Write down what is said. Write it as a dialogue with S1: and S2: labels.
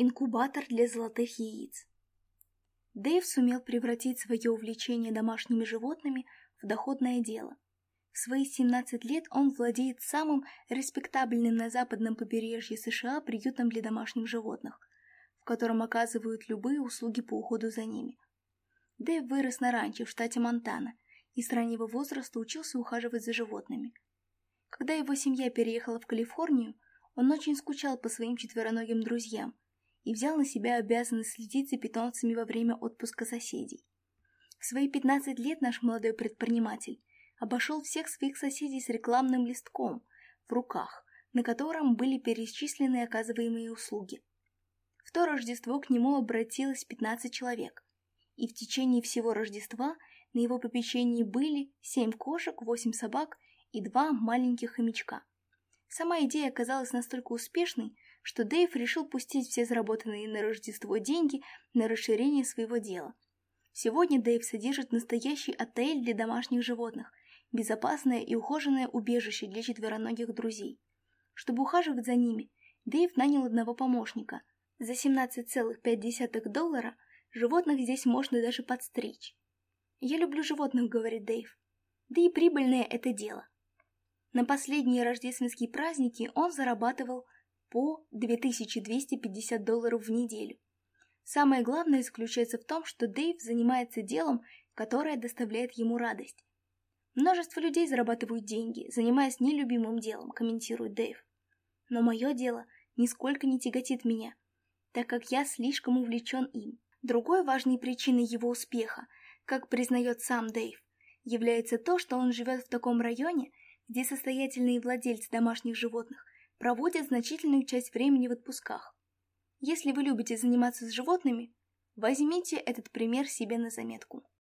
S1: инкубатор для золотых яиц. Дэйв сумел превратить свое увлечение домашними животными в доходное дело. В свои 17 лет он владеет самым респектабельным на западном побережье США приютом для домашних животных, в котором оказывают любые услуги по уходу за ними. Дэйв вырос на ранче в штате Монтана и с раннего возраста учился ухаживать за животными. Когда его семья переехала в Калифорнию, он очень скучал по своим четвероногим друзьям – и взял на себя обязанность следить за питомцами во время отпуска соседей. В свои 15 лет наш молодой предприниматель обошел всех своих соседей с рекламным листком в руках, на котором были перечислены оказываемые услуги. В то Рождество к нему обратилось 15 человек, и в течение всего Рождества на его попечении были 7 кошек, 8 собак и 2 маленьких хомячка. Сама идея оказалась настолько успешной, что Дэйв решил пустить все заработанные на Рождество деньги на расширение своего дела. Сегодня Дэйв содержит настоящий отель для домашних животных, безопасное и ухоженное убежище для четвероногих друзей. Чтобы ухаживать за ними, Дэйв нанял одного помощника. За 17,5 доллара животных здесь можно даже подстричь. «Я люблю животных», — говорит Дэйв. «Да и прибыльное это дело». На последние рождественские праздники он зарабатывал по 2250 долларов в неделю. Самое главное заключается в том, что Дэйв занимается делом, которое доставляет ему радость. Множество людей зарабатывают деньги, занимаясь нелюбимым делом, комментирует Дэйв. Но мое дело нисколько не тяготит меня, так как я слишком увлечен им. Другой важной причиной его успеха, как признает сам Дэйв, является то, что он живет в таком районе, где состоятельные владельцы домашних животных проводят значительную часть времени в отпусках. Если вы любите заниматься с животными, возьмите этот пример себе на заметку.